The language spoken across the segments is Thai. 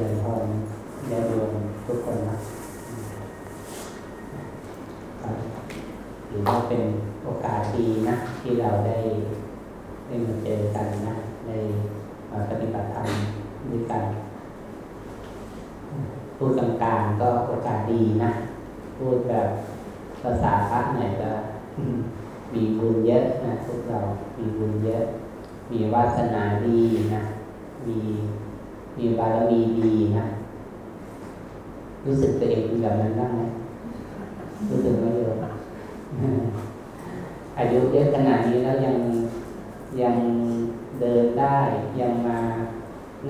ริญพรญาติโยมทุกคนนะถือว่าเป็นโอกาสดีนะ ที่เราได้ได้มาเจอกันนะได้มาปฏิบัติธรรมด้วยกันพูดกลางๆก็โอกาสดีนะ พูดแบบภาษาพระหน่อยก็มีบุญเยอะนะพวกเรา มีบุญเยอะ มีวาสนาดีนะ มี มีบารมีดีนะ รู้สึกตัวเองเป็นแบบนั้นบ้างไหมรู้สึกไม่เยอะอายุเยอะขนาดนี้แล้วยังยังเดินได้ ยังมา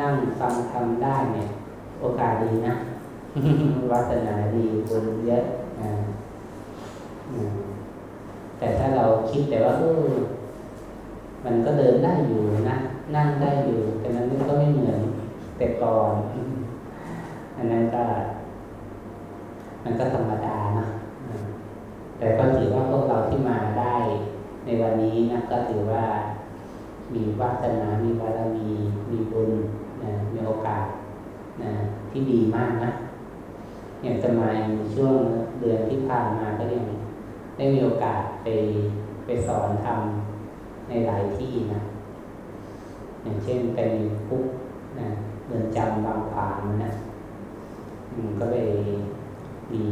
นั่งฟังทำได้เนี่ย โอกาสดีนะวาสนาดีบุญเยอะนะแต่ถ้าเราคิดแต่ว่าเออมันก็เดินได้อยู่นะ นั่งได้อยู่ แต่นั้นก็ไม่เหมือน แต่ก่อน อันนั้นก็ มันก็ธรรมดานะแต่ก็ถือว่าพวกเราที่มาได้ในวันนี้นะก็ถือว่ามีวาสนา มีบารมี มีบุญนะมีโอกาสนะที่ดีมากนะอย่างสมัยช่วงเดือนที่ผ่านมาก็ยังได้มีโอกาสไปไปสอนทำในหลายที่นะอย่างเช่นไปคุกนะ เดินจำบางผานนะก็ไปมี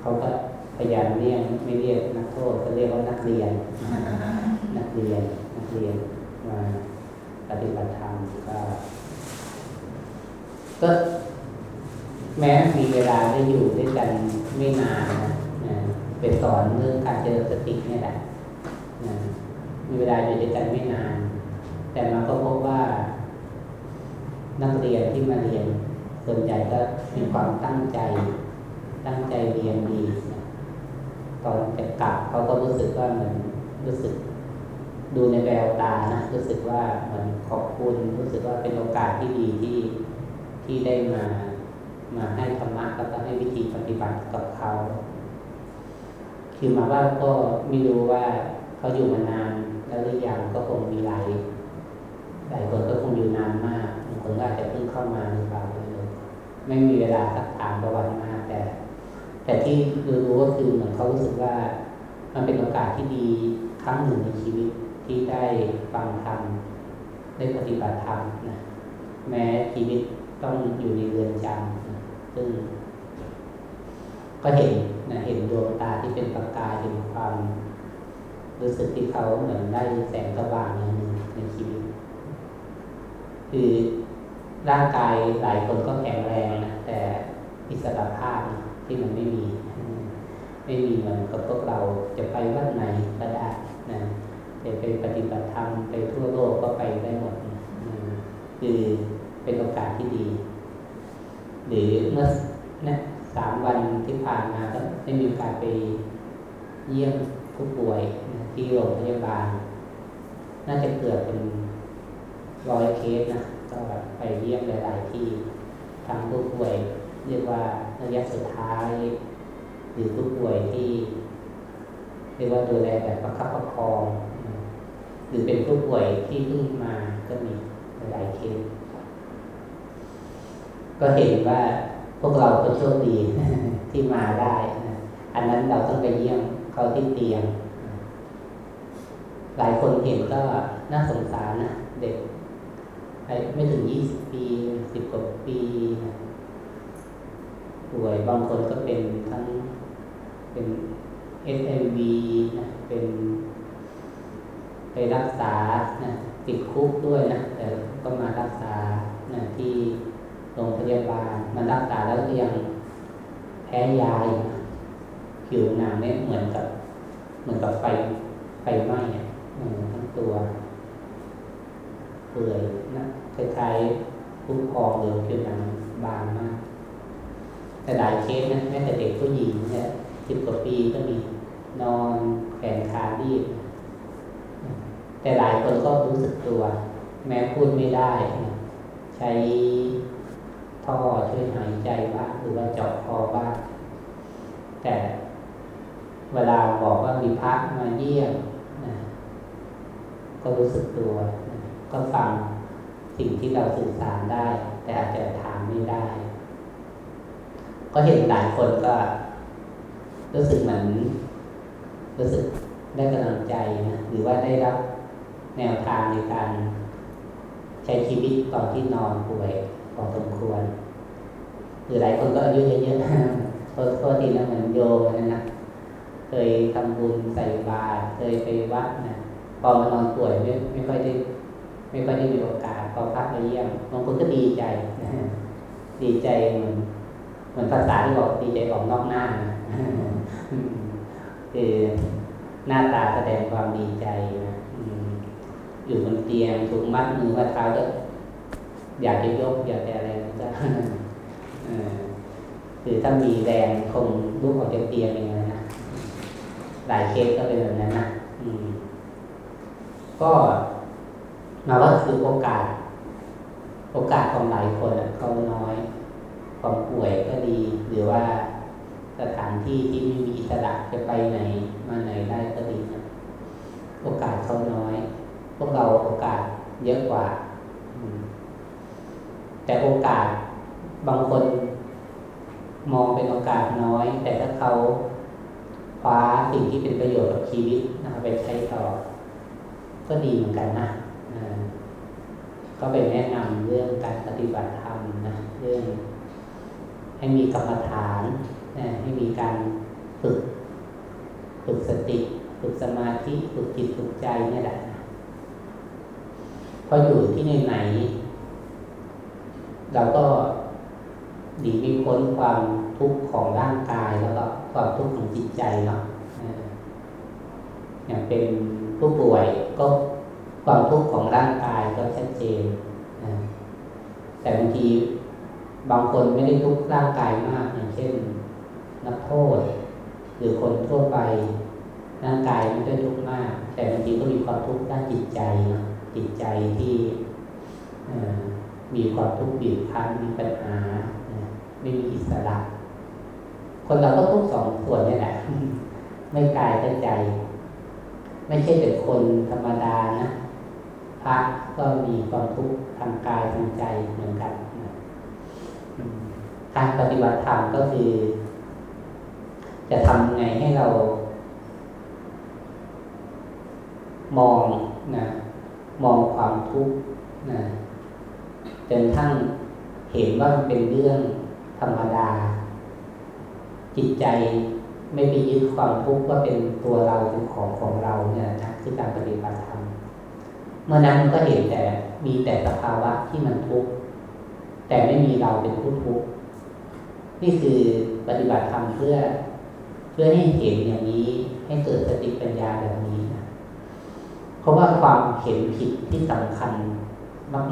เขาก็พยายามเรียกไม่เรียกนักโทษก็เรียกว่านักเรียน นักเรียน นักเรียนมาปฏิบัติธรรมก็ก็แม้มีเวลาได้อยู่ด้วยกันไม่นานนะไปสอนเรื่องการเจริญสตินี่แหละนะมีเวลาอยู่ด้วยกันไม่นาน แต่มาก็พบว่า นักเรียนที่มาเรียน ส่วนใหญ่ก็มีความตั้งใจ ตั้งใจเรียนดีตอนจะกลับเขาก็รู้สึกว่าเหมือนรู้สึกดูในแววตานะรู้สึกว่าเหมือนขอบคุณรู้สึกว่าเป็นโอกาสที่ดีที่ที่ได้มามาให้ธรรมะแล้วก็ให้วิธีปฏิบัติกับเขา คือมาว่าก็ไม่รู้ว่าเขาอยู่มานานแล้วหรือยังก็คงมีหลายหลายคนก็คงอยู่นานมาก คนก็อาจจะเพิ่งเข้ามาหรือเปล่าเลยไม่มีเวลาสักถามประวัติมากแต่ แต่ที่รู้ก็คือเหมือนเขารู้สึกว่า มันเป็นโอกาสที่ดีครั้งหนึ่งในชีวิตที่ได้ฟังธรรมได้ปฏิบัติธรรมนะแม้ชีวิตต้องอยู่ในเรือนจำซึ่งก็เห็นนะเห็นดวงตาที่เป็นประกายเห็นความ รู้สึกที่เขาเหมือนได้แสงสว่างอย่างหนึ่งในชีวิต คือ ร่างกายหลายคนก็แข็งแรงนะแต่อิสระภาพที่มันไม่มี ไม่มีเหมือนกับพวกเราจะไปวัดไหนก็ได้นะจะไปปฏิบัติธรรมไปทั่วโลกก็ไปได้หมดคือเป็นโอกาสที่ดี หรือเมื่อนะสามวันที่ผ่านมาก็ได้มีกาสไปเยี่ยมผู้ป่วยที่โรงพยาบาล น่าจะเกือบเป็นร้อยเคสนะ ก็ไปเยี่ยมหลาย ๆ ที่ทางผู้ป่วย เรียกว่าระยะสุดท้าย หรือผู้ป่วยที่ เรียกว่าดูแลแบบประคับประคอง หรือเป็นผู้ป่วยที่เพิ่งมาก็มีหลายเคสก็เห็นว่าพวกเราก็โชคดีที่มาได้นะอันนั้นเราต้องไปเยี่ยมเขาที่เตียง หลายคนเห็นก็น่าสงสารนะเด็ก ไม่ถึงยี่สิบปีสิบกว่าปีป่วยบางคนก็เป็นทั้งเป็นเอสเอ็มวีนะเป็นไปรักษานะติดคุกด้วยนะแต่ก็มารักษานะที่โรงพยาบาลมารักษาแล้วก็ยังแพ้ยาผิวหนังเนี่ยเหมือนกับ เหมือนกับไฟไฟไหม้ทั้งตัว เปื่อยนะคล้ายๆผู้พองหรือผิวหนังบางมาก แต่หลายเคสนะแม้แต่เด็กผู้หญิงเนี่ยสิบกว่าปีก็มีนอนแขนขาดีบแต่หลายคนก็รู้สึกตัว แม้พูดไม่ได้ ใช้ท่อช่วยหายใจบ้างหรือว่าเจาะคอบ้างแต่เวลาบอกว่ามีพักมาเยี่ยมนะก็รู้สึกตัว ก็ฟังสิ่งที่เราสื่อสารได้ แต่อาจจะถามไม่ได้ ก็เห็นหลายคนก็ รู้สึกเหมือนรู้สึกได้กำลังใจนะหรือว่าได้รับแนวทางในการใช้ชีวิตตอนที่นอนป่วยพอสมควร หรือหลายคนก็อายุเยอะๆโทษโทษทีนะเหมือนโยมนะนะเคยทำบุญใส่บาตรเคยไปวัดนะพอมานอนป่วยไม่ไม่ค่อยได้ ไม่ค่อยได้มีโอกาสพอพักมาเยี่ยมบางคนก็ดีใจนะดีใจเหมือนเหมือนภาษาที่บอกดีใจออกนอกหน้านะคือหน้าตาแสดงความดีใจนะอยู่บนเตียงถูกมัดมือมัดเท้าก็อยากจะยกอยากจะอะไรก็คือถ้ามีแรงคงลุกออกจากเตียงอย่างนั้นนะหลายเคสก็เป็นแบบนั้นนะก็ มาว่าคือโอกาส โอกาสของหลายคนเขาน้อยความป่วยก็ดี หรือว่าสถานที่ที่ไม่มีอิสระจะไปไหน มาไหนได้ก็ดีนะโอกาสเขาน้อย พวกเราโอกาสเยอะกว่า แต่โอกาสบางคนมองเป็นโอกาสน้อย แต่ถ้าเขาคว้าสิ่งที่เป็นประโยชน์กับชีวิตนะไปใช้ต่อ ก็ดีเหมือนกันนะ ก็ไปแนะนำเรื่องการปฏิบัติธรรมนะเรื่อง ให้มีกรรมฐานนะให้มีการฝึกฝึกสติฝึกสมาธิฝึกจิตฝึกใจนี่แหละพออยู่ที่ไหนไหนเราก็หนีไม่พ้นความทุกข์ของร่างกายแล้วก็ความทุกข์ของจิตใจเนาะอย่างเป็นผู้ป่วยก็ ความทุกข์ของร่างกายก็ชัดเจนแต่บางทีบางคนไม่ได้ทุกข์ร่างกายมากอย่างเช่น นักโทษ หรือคนทั่วไปร่างกายไม่ได้ทุกข์มาก แต่บางทีก็มีความทุกข์ด้านจิตใจจิตใจที่มีความทุกข์บีบคั้นมีปัญหาไม่มีอิสระ คนเราก็ทุกสองส่วนนี่แหละไม่กายก็ใจ ไม่ใช่แต่คนธรรมดานะ พระก็มีความทุกข์ทางกายทางใจเหมือนกันการปฏิบัติธรรมก็คือ จะทำไงให้เรา มองนะมองความทุกข์นะจนทั้งเห็นว่ามันเป็นเรื่องธรรมดา จิตใจไม่ไปยึดความทุกข์ว่าเป็นตัวเราเป็นของของเราเนี่ยนะคือการปฏิบัติธรรม เมื่อนั้นมันก็เห็นแต่มีแต่สภาวะที่มันทุกข์แต่ไม่มีเราเป็นผู้ทุกข์นี่คือปฏิบัติธรรมเพื่อ เพื่อให้เห็นอย่างนี้ให้เกิดสติปัญญาแบบนี้นะเพราะว่าความเห็นผิดที่สำคัญ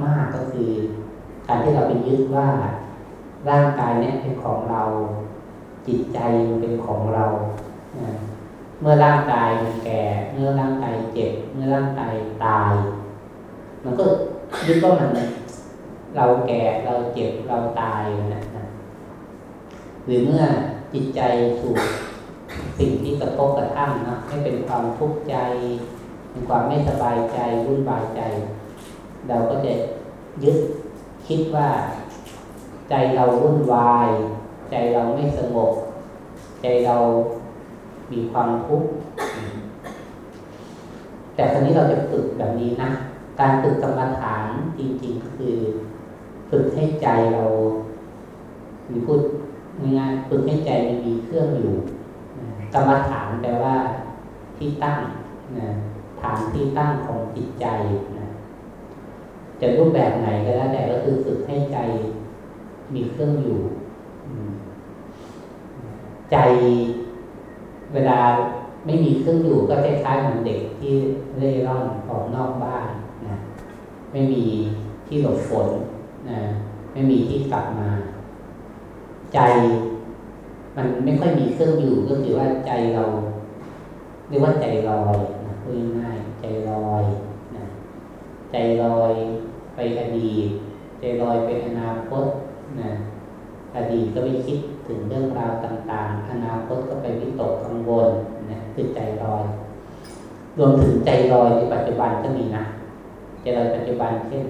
มาก ๆก็คือ การที่เราไปยึดว่าร่างกายเนี้ยเป็นของเรา จิตใจเป็นของเราเมื่อร่างกายแก่ เมื่อร่างกายเจ็บ เมื่อร่างกายตาย มันก็ยึดว่ามันเราแก่เราเจ็บเราตายนะหรือเมื่อจิตใจถูกสิ่งที่กระทบกระทั่งนะให้เป็นความทุกข์ใจเป็นความไม่สบายใจรุ่นบายใจ เราก็จะยึดคิดว่า ใจเราวุ่นวาย ใจเราไม่สงบ ใจเรามีความทุกข์แต่ครั้นี้เราจะฝึกแบบนี้นะ การฝึกกรรมฐานจริง ๆ คือฝึกให้ใจเราหรือพูดง่ายๆฝึกให้ใจมันมีเครื่องอยู่กรรมฐานแปลว่าที่ตั้งนะฐานที่ตั้งของจิตใจนะจะรูปแบบไหนก็แล้วแต่ก็คือฝึกให้ใจมีเครื่องอยู่ ใจเวลาไม่มีเครื่องอยู่ก็คล้ายๆเหมือนเด็กที่เร่ร่อนออกนอกบ้าน ไม่มีที่หลบฝนนะไม่มีที่กลับมา ใจมันไม่ค่อยมีเครื่องอยู่ก็คือว่าใจเราเรียกว่าใจลอยนะพูดง่ายใจลอยนะใจลอยไปอดีตใจลอยไปอนาคตนะอดีตก็ไปคิดถึงเรื่องราวต่าง ๆ อนาคตก็ไปวิตกกังวลนะคือใจลอย รวมถึงใจลอยในปัจจุบันก็มีนะ ใจลอยปัจจุบันเช่น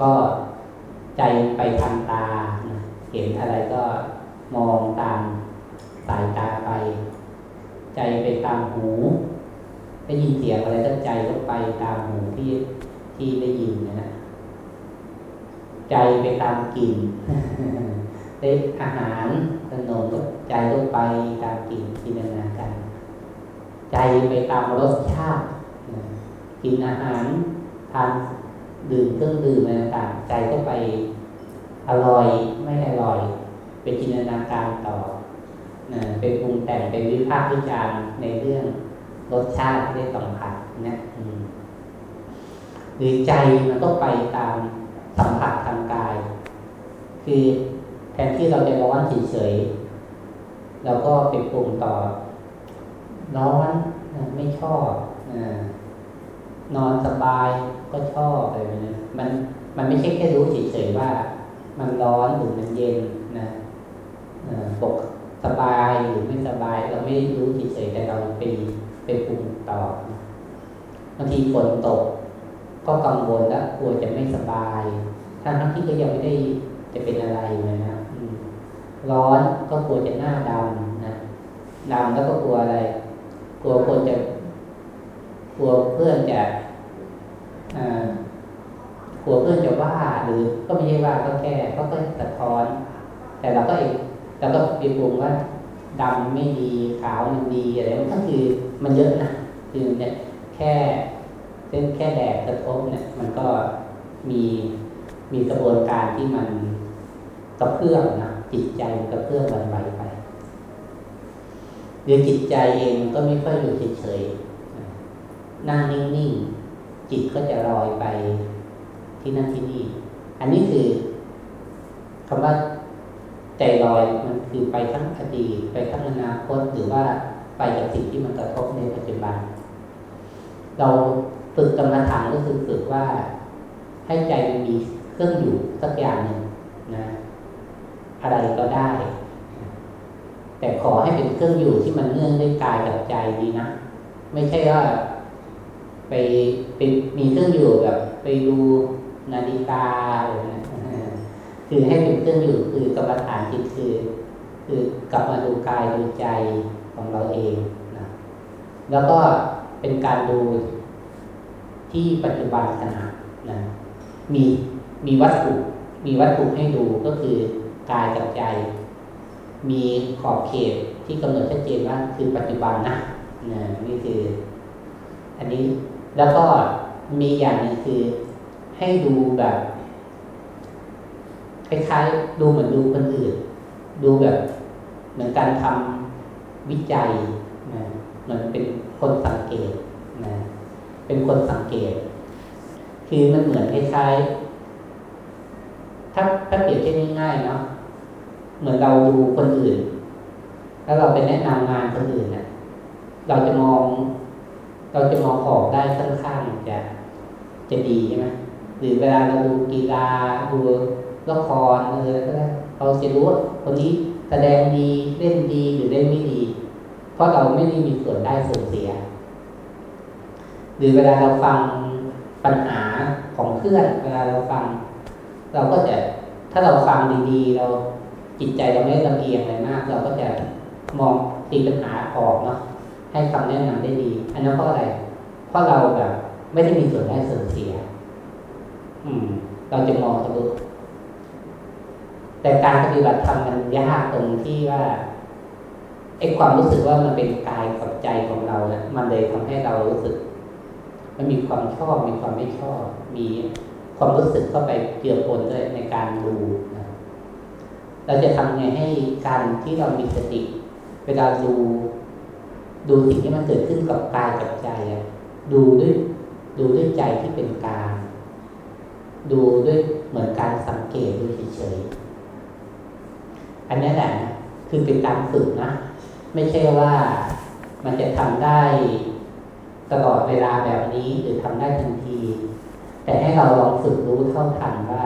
ก็ใจไปทางตา เห็นอะไรก็มองตามสายตาไป ใจไปตามหูได้ยินเสียงอะไรก็ใจก็ไปตามหูที่ที่ได้ยินนะใจไปตามกลิ่นได้อาหารขนมก็ใจก็ไปตามกลิ่นจินตนาการใจไปตามรสชาติกินอาหาร ทานดื่มเครื่องดื่มอะไรต่างใจก็ไปอร่อยไม่อร่อยเป็นจินตนาการต่อเป็นปรุงแต่งเป็นวิพากษ์วิจารณ์ในเรื่องรสชาติที่ได้สัมผัสนะหรือใจมันก็ไปตามสัมผัสทางกาย คือแทนที่เราจะร้อนเฉยๆเราก็ไปปรุงต่อร้อนไม่ชอบ นอนสบายก็ชอบอะไรแบบนี้มันมันไม่ใช่แค่รู้เฉยๆว่า มันร้อนหรือมันเย็นนะปกสบายหรือไม่สบาย เราไม่รู้เฉยๆแต่เราไปไปปรุงต่อบางทีฝนตก ก็กังวลแล้วกลัวจะไม่สบายทั้งทั้งที่ก็ยังไม่ได้จะเป็นอะไรเลยนะร้อนก็กลัวจะหน้าดำนะดำแล้วก็กลัวอะไร กลัวคนจะ กลัวเพื่อนจะกลัวเพื่อนจะว่าหรือก็ไม่ใช่ว่าก็แค่ก็ก็สะท้อน แต่เราก็เองเราก็ปปรุงว่าดำไม่ดีขาวมันดีอะไรมันก็คือมันเยอะนะคือเนี่ยแค่เส้นแค่แดดกระทบเนี่ย มันก็มีมีกระบวนการที่มันกระเพื่อมนะจิตใจกระเพื่อมวันไหวไปหรือจิตใจเองก็ไม่ค่อยอยู่เฉยๆ นั่งนิ่งๆ จิตก็จะลอยไปที่นั่นที่นี่ อันนี้คือคำว่าใจลอยมันคือไปทั้งอดีตไปทั้งอนาคตหรือว่าไปกับสิ่งที่มันกระทบในปัจจุบัน เราฝึกกรรมฐานก็คือฝึกว่าให้ใจมันมีเครื่องอยู่สักอย่างหนึ่งนะอะไรก็ได้ แต่ขอให้เป็นเครื่องอยู่ที่มันเนื่องด้วยกายกับใจดีนะ ไม่ใช่ว่า ไปเป็นมีเครื่องอยู่แบบไปดูนาฬิกาอะไรนะคือให้เป็นเครื่องอยู่คือกรรมฐานจิตคือ คือกลับมาดูกายดูใจของเราเองนะแล้วก็เป็นการดูที่ปัจจุบันขณะนะมีมีวัตถุมีวัตถุให้ดูก็คือกายกับใจ มีขอบเขตที่กำหนดชัดเจนว่าคือปัจจุบันนะนะนี่คือ อันนี้ แล้วก็มีอย่างนึงคือให้ดูแบบคล้ายๆดูเหมือนดูคนอื่น ดูแบบเหมือนการทำวิจัยนะเหมือนเป็นคนสังเกตนะเป็นคนสังเกต คือมันเหมือนคล้ายๆถ้าถ้าเปรียบเทียบง่ายๆเนาะเหมือนเราดูคนอื่น แล้วเราไปแนะนำงานคนอื่นเนะ่ยเราจะมอง เราจะมองออกได้ค่อนข้างจะจะดีใช่ไหมหรือเวลาเราดูกีฬาดูละครเออก็ได้เราจะรู้ว่าคนนี้แสดงดีเล่นดีหรือเล่นไม่ดี เพราะเราไม่ได้มีส่วนได้ส่วนเสีย หรือเวลาเราฟังปัญหาของเพื่อนเวลาเราฟัง เราก็จะถ้าเราฟังดีๆ เราจิตใจเราไม่ลำเอียงอะไรมาก เราก็จะมองตีปัญหาออกเนาะ ให้คำแนะนำได้ดี อันนั้นเพราะอะไร เพราะเราแบบ ไม่ได้มีส่วนได้ส่วนเสีย อืม เราจะมองทะลุแต่การปฏิบัติธรรมมันยากตรงที่ว่าไอ้ความรู้สึกว่ามันเป็นกายกับใจของเราเนะี่ยมันเลยทำให้เรารู้สึก มันมีความชอบมีความไม่ชอบ มีความรู้สึกเข้าไปเกี่ยวปนด้วยในการดูนะเราจะทำไงให้การที่เรามีสติเวลาดู ดูสิ่งที่มันเกิดขึ้นกับกายกับใจอะดูด้วยดูด้วยใจที่เป็นกลางดูด้วยเหมือนการสังเกตดูเฉยๆอันนี้แหละคือเป็นการฝึกนะ ไม่ใช่ว่ามันจะทำได้ตลอดเวลาแบบนี้หรือทำได้ทันที แต่ให้เราลองฝึกรู้เท่าทันว่า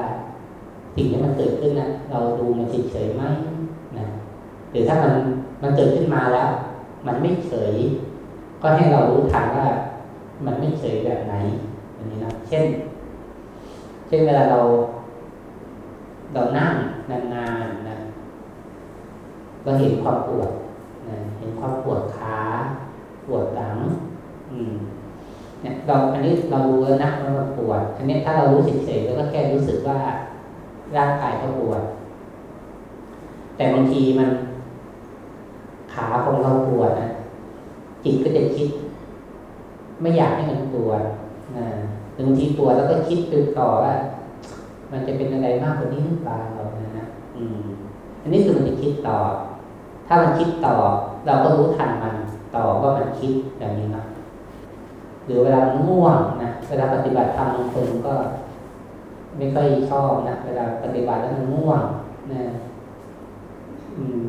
สิ่งที่มันเกิดขึ้นนะเราดูมันเฉยๆไหมนะหรือถ้ามันมันเกิดขึ้นมาแล้ว มันไม่เฉย ก็ให้เรารู้ทันว่า มันไม่เฉยแบบไหนอันนี้นะเช่น เช่นเวลาเรา เรานั่งนานๆนะเราเห็นความปวดนะเห็นความปวดขาปวดหลัง อืม เนี่ยเราอันนี้เรารู้แล้วนะว่ามันปวดอันนี้ถ้าเรารู้เฉยๆแล้วก็แค่รู้สึกว่าร่างกายเขาปวด แต่บางทีมัน ขาของเราปวดนะจิตก็จะคิด ไม่อยากให้มันปวดนะบางทีปวดแล้วก็คิดไปต่อว่า มันจะเป็นอะไรมากกว่านี้หรือเปล่านะนะอืม อันนี้คือมันจะคิดต่อ ถ้ามันคิดต่อ เราก็รู้ทันมันต่อว่ามันคิดอย่างนี้นะหรือเวลาง่วงนะเวลาปฏิบัติธรรมบางคนก็ ไม่ค่อยชอบนะเวลาปฏิบัติแล้วมันง่วงนะ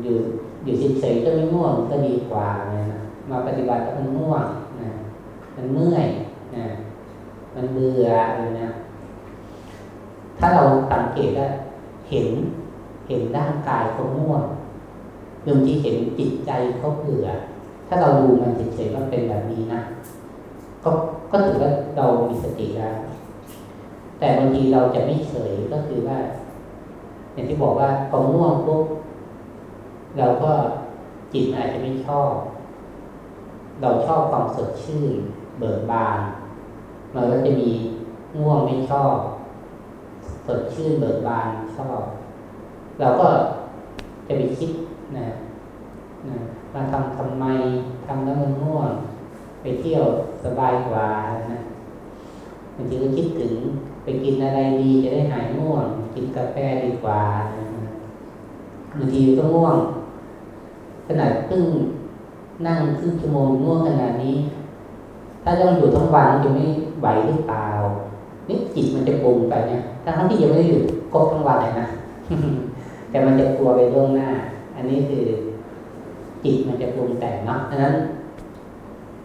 อยู่ อยู่เฉยๆก็ไม่ง่วงก็ดีกว่านะมาปฏิบัติแล้วมันง่วงนะมันเมื่อยนะมันเบื่ออะไรนะถ้าเราสังเกตว่าเห็นเห็นร่างกายเขาง่วงบางทีเห็นจิตใจเขาเบื่อ ถ้าเราดูมันเฉยๆมันเป็นแบบนี้นะก็ก็ถือว่าเรามีสติแล้วแต่บางทีเราจะไม่เฉยก็คือว่า อย่างที่บอกว่าพอง่วงปุ๊บ เราก็จิตอาจจะไม่ชอบ เราชอบความสดชื่น เบิกบาน มันก็จะมีง่วงไม่ชอบ สดชื่นเบิกบานชอบ เราก็จะไปคิดนะนะมาทำทำไมทำแล้วมันง่วง ไปเที่ยวสบายกว่านะบางทีก็คิดถึงไปกินอะไรดีจะได้หายง่วง กินกาแฟดีกว่าบางทีก็ง่วง ขนาดเพิ่งนั่งครึ่งชั่วโมงง่วงขนาดนี้ ถ้าต้องอยู่ทั้งวันจะไม่ไหวหรือเปล่านี่จิตมันจะปรุงไปเนี่ยทั้งที่ยังไม่ได้อยู่ครบทั้งวันเลยนะแต่มันจะกลัวไปล่วงหน้า อันนี้คือจิตมันจะปรุงแต่งเนาะดังนั้น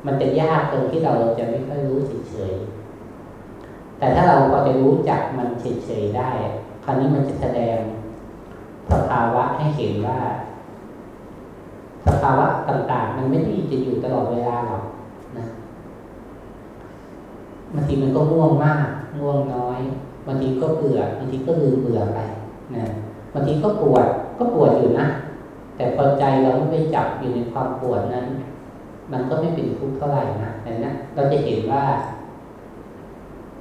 มันจะยากตรงที่เราจะไม่ค่อยรู้เฉยๆแต่ถ้าเราพอจะรู้จักมันเฉยๆได้ คราวนี้มันจะแสดงสภาวะให้เห็นว่า สภาวะต่าง ๆ มันไม่ได้จะอยู่ตลอดเวลาหรอกนะบางทีมันก็ง่วงมากง่วงน้อยบางทีก็เบื่อบางทีก็ลืมเบื่อไปนะบางทีก็ปวดก็ปวดอยู่นะแต่พอใจเราไม่ไปจับอยู่ในความปวดนั้น มันก็ไม่เป็นทุกข์เท่าไหร่นะแต่นะเราจะเห็นว่า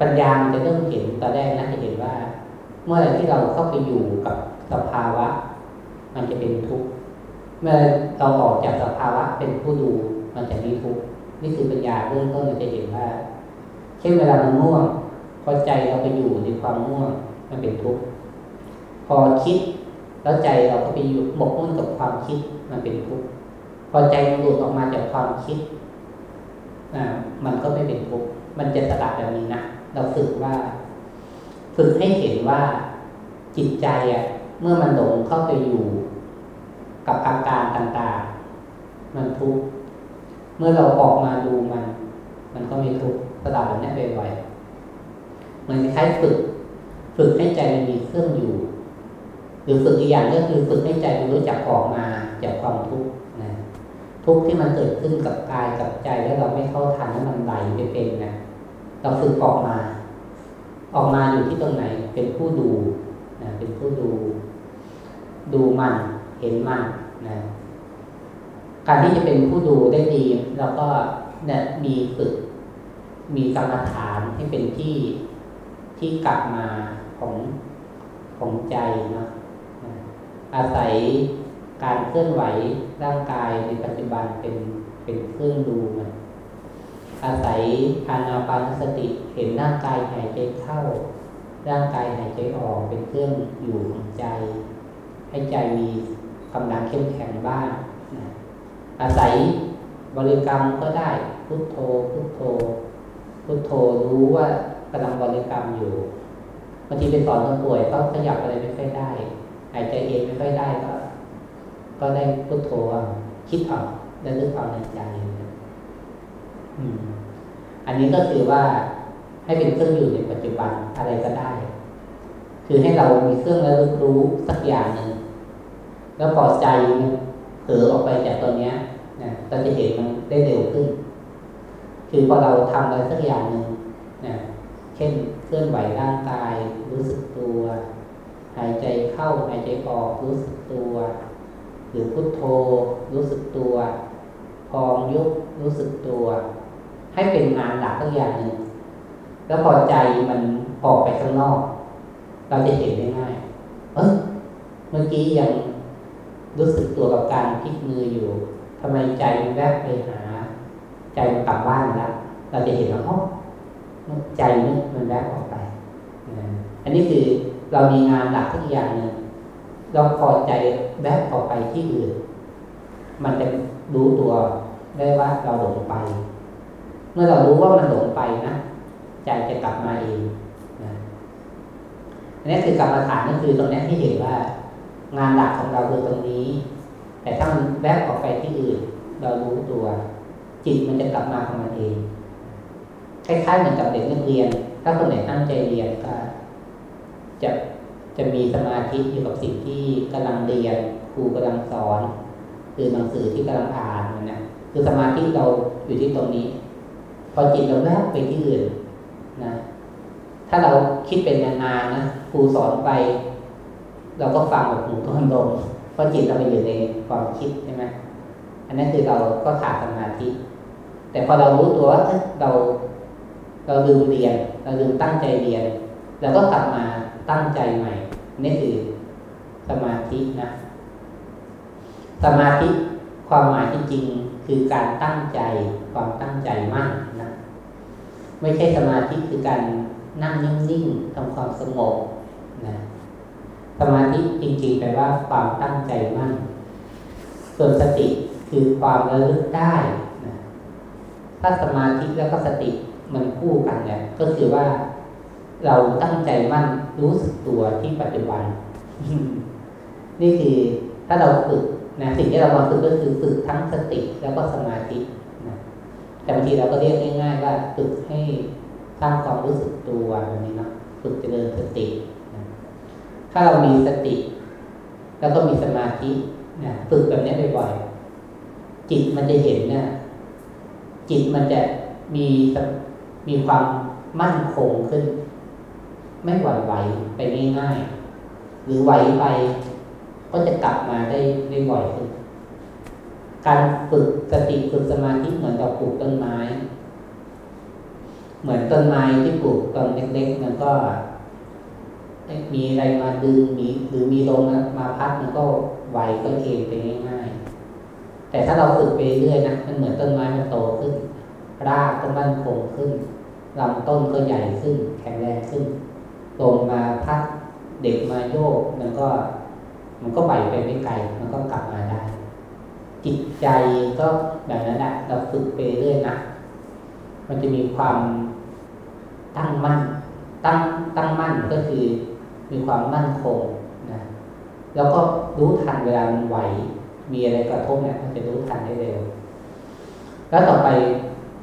ปัญญามันจะเริ่มเห็นตอนแรกนะจะเห็นว่า เมื่อไรที่เราเข้าไปอยู่กับสภาวะ มันจะเป็นทุกข์ เมื่อเราออกจากสภาวะเป็นผู้ดูมันจะมีทุกข์นี่คือปัญญาเริ่มต้นเราจะเห็นว่าเช่นเวลามันง่วงพอใจเราไปอยู่ในความง่วงมันเป็นทุกข์พอคิดแล้วใจเราก็ไปอยู่หมกมุ่นกับความคิดมันเป็นทุกข์พอใจมันหลุดออกมาจากความคิดอ่ามันก็ไม่เป็นทุกข์มันจะสลับแบบนี้นะเราฝึกว่า ฝึกให้เห็นว่าจิตใจอะ เมื่อมันหลงเข้าไปอยู่ กับอาการต่างๆ มันทุกข์เมื่อเราออกมาดูมัน มันก็ไม่ทุกข์สลับแบบนี้บ่อยๆมันคล้ายฝึก ฝึกให้ใจมันมีเครื่องอยู่ หรือฝึกอีกอย่างก็คือฝึกให้ใจมันรู้จักออกมาจากความทุกข์นะทุกข์ที่มันเกิดขึ้นกับกายกับใจแล้วเราไม่เข้าทันแล้วมันไหลไปเป็นนะเราฝึกออกมา ออกมาอยู่ที่ตรงไหนเป็นผู้ดูนะเป็นผู้ดู ดูมันเห็นมัน นะการที่จะเป็นผู้ดูได้ดีเราก็นี่ยมีฝึก มีกรรมฐานให้เป็นที่ที่กลับมาของของใจเนาะอาศัยการเคลื่อนไหวร่างกายในปัจจุบันเป็นเป็นเครื่องดูมันอาศัยอานาปานสติเห็นร่างกายหายใจเข้า ร่างกายหายใจออกเป็นเครื่องอยู่ของใจ ให้ใจมี กำลังเข้มแข็งบ้างอาศัยบริกรรมก็ได้พุทโธพุทโธพุทโธรู้ว่ากำลังบริกรรมอยู่บางทีเป็นสอนคนป่วยก็ขยับอะไรไม่ค่อยได้หายใจเองไม่ค่อยได้ก็ ก็ได้พุทโธคิดออกและนึกความในใจอันนี้ก็คือว่าให้เป็นเครื่องอยู่ในปัจจุบันอะไรก็ได้ คือให้เรามีเครื่องระลึกรู้สักอย่างหนึ่ง แล้วพอใจเผลอออกไปจากตัวเนี้ยนะเราจะเห็นมันได้เร็วขึ้น คือพอเราทำอะไรสักอย่างหนึ่งนะเช่นเคลื่อนไหวร่างกาย รู้สึกตัว หายใจเข้าหายใจออกรู้สึกตัว หรือพุทโธรู้สึกตัวพองยุบรู้สึกตัว ให้เป็นงานหลักตัวอย่างหนึ่งแล้วพอใจมันออกไปข้างนอก เราจะเห็นได้ง่าย เออเมื่อกี้ยัง รู้สึกตัวกับการพลิกมืออยู่ทำไมใจแวบไปหา ใจมันกลับบ้านแล้วเราจะเห็นว่าอ๋อใจนี่มันแวบออกไปอันนี้คือเรามีงานหลักทุกอย่างหนึ่งเราพอใจแวบออกไปที่อื่น มันจะรู้ตัวได้ว่าเราหลงไป เมื่อเรารู้ว่ามันหลงไปนะใจจะกลับมาเองนะอันนี้คือกรรมฐานก็คือตรงนี้ที่เห็นว่า งานหลักของเราคือตรงนี้ แต่ถ้ามันแวบออกไปที่อื่น เรารู้ตัว จิตมันจะกลับมาของมันเองคล้ายๆเหมือนกับเด็กนักเรียน ถ้าคนไหนตั้งใจเรียนก็จะจะมีสมาธิอยู่กับสิ่งที่กำลังเรียนครูกำลังสอนคือหนังสือที่กำลังอ่านนะคือสมาธิเราอยู่ที่ตรงนี้ พอจิตเราแวบไปที่อื่นนะถ้าเราคิดเป็นนานๆนะครูสอนไป เราก็ฟังแบบหูต้นลมเพราะจิตเราไปอยู่ในความคิดใช่ไหมอันนั้นคือเราก็ขาดสมาธิ แต่พอเรารู้ตัวว่าเราเราลืมเรียน เราลืมตั้งใจเรียนเราก็กลับมาตั้งใจใหม่นี่คือสมาธินะ สมาธิความหมายที่จริงคือการตั้งใจความตั้งใจมั่นนะไม่ใช่สมาธิคือการนั่งนิ่งๆทำความสงบนะ สมาธิจริงๆแปลว่าความตั้งใจมั่น ส่วนสติคือความระลึกได้นะถ้าสมาธิแล้วก็สติมันคู่กันเนี่ยก็คือว่าเราตั้งใจมั่นรู้สึกตัวที่ปัจจุบัน นี่คือถ้าเราฝึกนะสิ่งที่เรามาฝึกก็คือฝึกทั้งสติแล้วก็สมาธินะแต่บางทีเราก็เรียกง่าย ๆ ว่าฝึกให้สร้างความรู้สึกตัวแบบนี้นะฝึกเจริญสติ ถ้าเรามีสติ แล้วก็มีสมาธินะฝึกแบบนี้บ่อยๆจิตมันจะเห็นนะจิตมันจะมีมีความมั่นคงขึ้น ไม่หวั่นไหวไปง่ายๆหรือไหวไป ก็จะกลับมาได้ได้บ่อยขึ้นการฝึกสติฝึกสมาธิเหมือนเราปลูกต้นไม้ เหมือนต้นไม้ที่ปลูกตอนเล็กๆมันก็ มีอะไรมาดึงมีหรือมีลมมาพัดมันก็ไหวก็เองไปง่ายๆแต่ถ้าเราฝึกไปเรื่อยนะมันเหมือนต้นไม้มันโตขึ้น รากก็มั่นคงขึ้นลำต้นก็ใหญ่ขึ้น แข็งแรงขึ้นลมมาพัดเด็กมาโยกมันก็ มันก็ไหวไปไม่ไกล มันก็กลับมาได้ จิตใจก็แบบนั้นแหละเราฝึกไปเรื่อยนะมันจะมีความตั้งมั่น ตั้งตั้งมั่นก็คือ มีความมั่นคงนะแล้วก็รู้ทันเวลามันไหว มีอะไรกระทบเนี่ยมันจะรู้ทันได้เร็ว แล้วต่อไป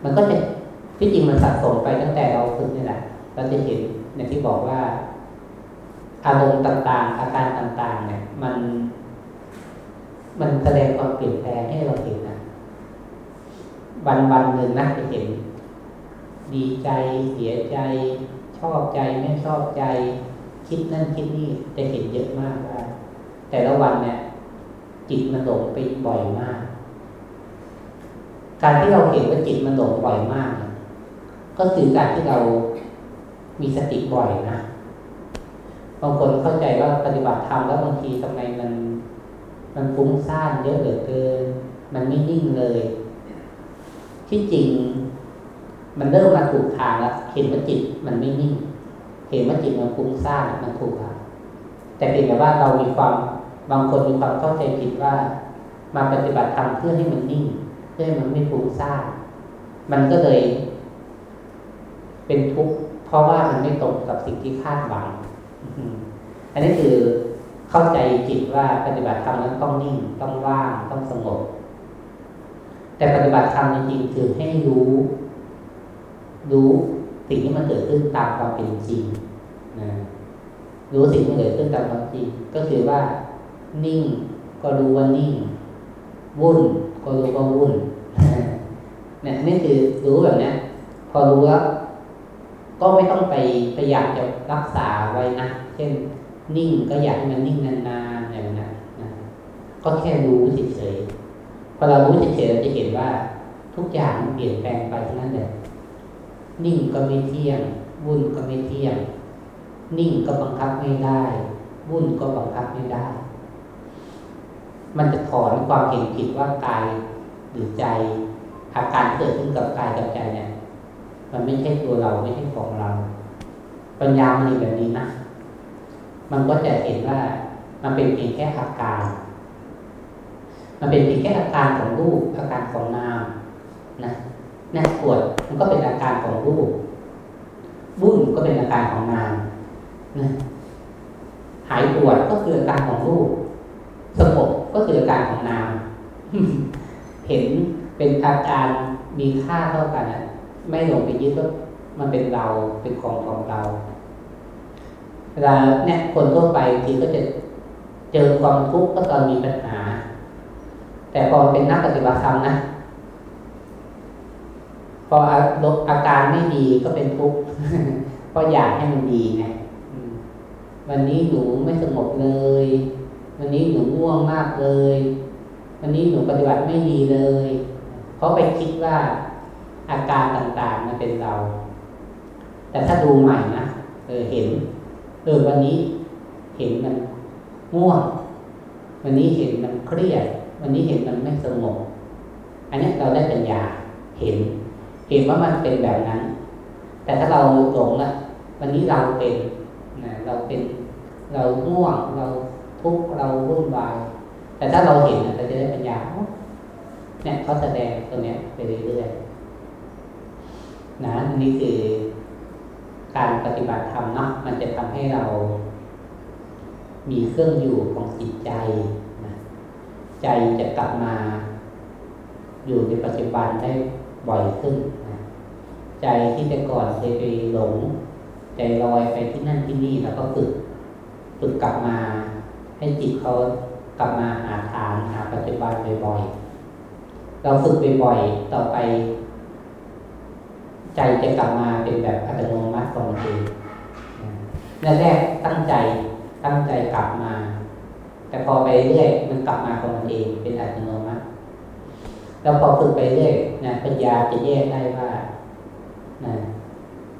มันก็จะที่จริงมันสะสมไปตั้งแต่เราฝึกนี่แหละเราจะเห็นอย่างที่บอกว่า อารมณ์ต่างๆ อาการต่างๆ เนี่ย มัน มันแสดงความเปลี่ยนแปลงให้เราเห็นนะวันวันหนึ่งนะจะเห็น ดีใจเสียใจ ชอบใจไม่ชอบใจ คิดนั่นคิดนี่จะเห็นเยอะมากว่าแต่ละวันเนี่ย จิตมันหลงไปบ่อยมาก การที่เราเห็นว่าจิตมันหลงบ่อยมาก ก็คือการที่เรามีสติบ่อยนะบางคนเข้าใจว่าปฏิบัติธรรมแล้วบางทีทำไมมัน มันฟุ้งซ่านเยอะเหลือเกิน มันไม่นิ่งเลย ที่จริง มันเริ่มมาถูกทางแล้วเห็นว่าจิตมันไม่นิ่ง ห็นว่าจิตมันฟุ้งซ่านมันถูกทางแต่เป็นแต่ว่าเรามีความบางคนมีความเข้าใจผิดว่า มาปฏิบัติธรรมเพื่อให้มันนิ่ง เพื่อให้มันไม่ฟุ้งซ่านมันก็เลย เป็นทุกข์เพราะว่ามันไม่ตรงกับสิ่งที่คาดหวังอันนี้คือเข้าใจจิตว่าปฏิบัติธรรมนั้นต้องนิ่ง ต้องว่างต้องสงบแต่ปฏิบัติธรรมจริงๆคือให้รู้ รู้สิ่งที่มันเกิดขึ้นตามความเป็นจริง นะรู้สิ่งที่เกิดขึ้นตามความจริงก็คือว่า นิ่งก็รู้ว่านิ่ง วุ่นก็รู้ว่าวุ่นเนี่ยนี่คือรู้แบบนี้พอรู้แล้วก็ไม่ต้องไปพยายามจะรักษาไว้นะเช่น นิ่งก็อยากให้มันนิ่งนานๆอย่างนั้นนะก็แค่รู้เฉยๆพอเรารู้เฉยๆเราจะเห็นว่า ทุกอย่างเปลี่ยนแปลงไปทั้งนั้นเลยนิ่งก็ไม่เที่ยงวุ่นก็ไม่เที่ยง นิ่งก็บังคับไม่ได้วุ่นก็บังคับไม่ได้ มันจะถอนความเห็นผิดว่ากายหรือใจ อาการเกิดขึ้นกับกายกับใจเนี่ย มันไม่ใช่ตัวเราไม่ใช่ของเรา ปัญญามันมีแบบนี้นะ มันก็จะเห็นว่ามันเป็นเพียงแค่อาการ มันเป็นเพียงแค่อาการของรูปอาการของนามนะน่ปวดมันก็เป็นอาการของรูปบุ่นก็เป็นอาการของนาม นะหายปวดก็คืออาการของรูปสงบก็คืออาการของนาม เห็นเป็นอาการมีค่าเท่ากันไม่หลงไปยึดว่ามันเป็นเราเป็นของของเราเวลาเนี่ยคนทั่วไปทีก็จะเจอความทุกข์ก็ตอนมีปัญหา แต่พอเป็นนักปฏิบัติธรรมนะพออาการไม่ดีก็เป็นทุกข์เพราะอยากให้มันดีไง วันนี้หนูไม่สงบเลย วันนี้หนูง่วงมากเลย วันนี้หนูปฏิบัติไม่ดีเลยเพราะไปคิดว่าอาการต่างๆมันเป็นเรา แต่ถ้าดูใหม่นะเออเห็นเออวันนี้เห็นมันง่วง วันนี้เห็นมันเครียด วันนี้เห็นมันไม่สงบอันนี้เราได้ปัญญาเห็น เห็นว่ามันเป็นแบบนั้น แต่ถ้าเราหลงละวันนี้เราเป็น เราเป็นเราง่วงเราทุกข์เราวุ่นวาย แต่ถ้าเราเห็นเราจะได้ปัญญาเนี่ยเขาแสดงตรงนี้ไปเรื่อยๆนะนี่คือการปฏิบัติธรรมเนาะมันจะทำให้เรา มีเครื่องอยู่ของจิตใจนะใจจะกลับมา อยู่ในปัจจุบันได้บ่อยขึ้นนะใจที่แต่ก่อนเคยไปหลง ใจลอยไปที่นั่นที่นี่แล้วก็ฝึกฝึกกลับมาให้จิตเขากลับมาหาฐานหาปัจจุบันบ่อยๆเราฝึกบ่อยๆต่อไป ใจจะกลับมาเป็นแบบอัตโนมัติของมันเองแรกตั้งใจตั้งใจกลับมา แต่พอไปเรื่อยมันกลับมาของมันเองเป็นอัตโนมัติแล้วพอฝึกไปเรื่อยนะปัญญาจะแยกได้ว่านะ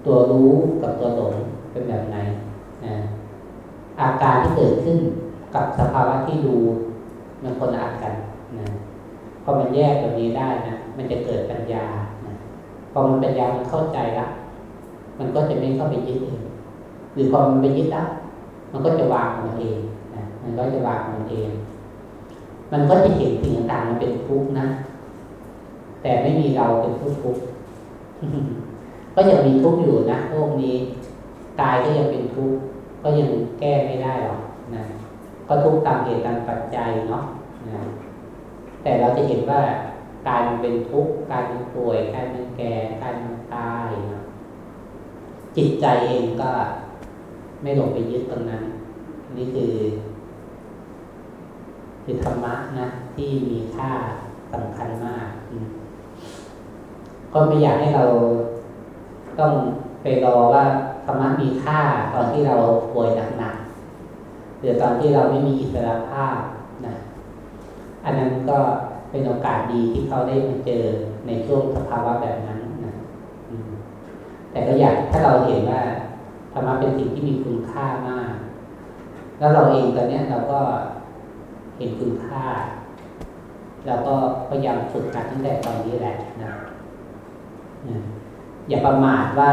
ตัวรู้กับตัวหลงเป็นแบบไหนนะอาการที่เกิดขึ้นกับสภาวะที่ดูมันคนละอันกันนะพอมันแยกแบบนี้ได้นะมันจะเกิดปัญญาพอมันปัญญามันเข้าใจละมันก็จะไม่เข้าไปยึดเองหรือพอมันไปยึดละมันก็จะวางมันเองนะมันก็จะวางมันเอง มันก็จะเห็นสิ่งต่างๆมันเป็นทุกข์นะแต่ไม่มีเราเป็นผู้ทุกข์ ก็ยังมีทุกข์อยู่นะโลกนี้กายก็ยังเป็นทุกข์ก็ยังแก้ไม่ได้หรอกนะก็ทุกข์ตามเหตุตามปัจจัยเนาะนะแต่เราจะเห็นว่ากายมันเป็นทุกข์กายมันป่วยกายมันแก่กายมันตายนะจิตใจเองก็ไม่หลงไปยึดตรงนั้น นี่คือ คือธรรมะนะที่มีค่าสำคัญมาก ก็ไม่อยากให้เรา ต้องไปรอว่าธรรมะมีค่าตอนที่เราป่วยหนักๆหรือตอนที่เราไม่มีอิสระภาพนะอันนั้นก็เป็นโอกาสดีที่เขาได้มาเจอในช่วงสภาวะแบบนั้นนะแต่ก็อยากถ้าเราเห็นว่าธรรมะเป็นสิ่งที่มีคุณค่ามาก แล้วเราเองตอนนี้เราก็เห็นคุณค่าเราก็พยายามฝึกหัดตั้งแต่ตอนนี้แหละนะ อย่าประมาทว่า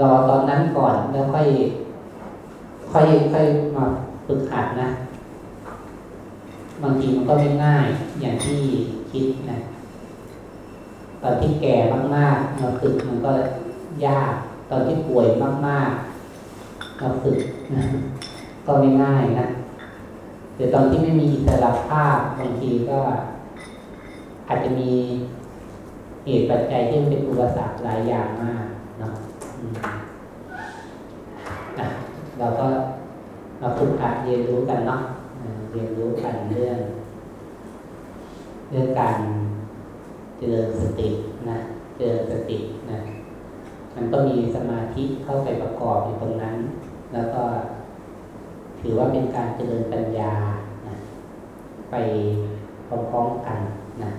รอตอนนั้นก่อนแล้วค่อย ค่อยค่อยมาฝึกหัดนะ บางทีมันก็ไม่ง่ายอย่างที่คิดนะตอนที่แก่มากๆมาฝึกมันก็ยาก ตอนที่ป่วยมากๆมาฝึกก็ไม่ง่ายนะหรือตอนที่ไม่มีอิสระภาพบางทีก็ อาจจะมี เหตุปัจจัยที่เป็นอุปสรรคหลายอย่างมากเนาะเราก็มาฝึกหัดเรียนรู้กันเนาะเรียนรู้กันเรื่อง เรื่องการเจริญสตินะเจริญสตินะมันก็มีสมาธิเข้าไปประกอบอยู่ตรงนั้น แล้วก็ถือว่าเป็นการเจริญปัญญานะไปพร้อมๆกันนะ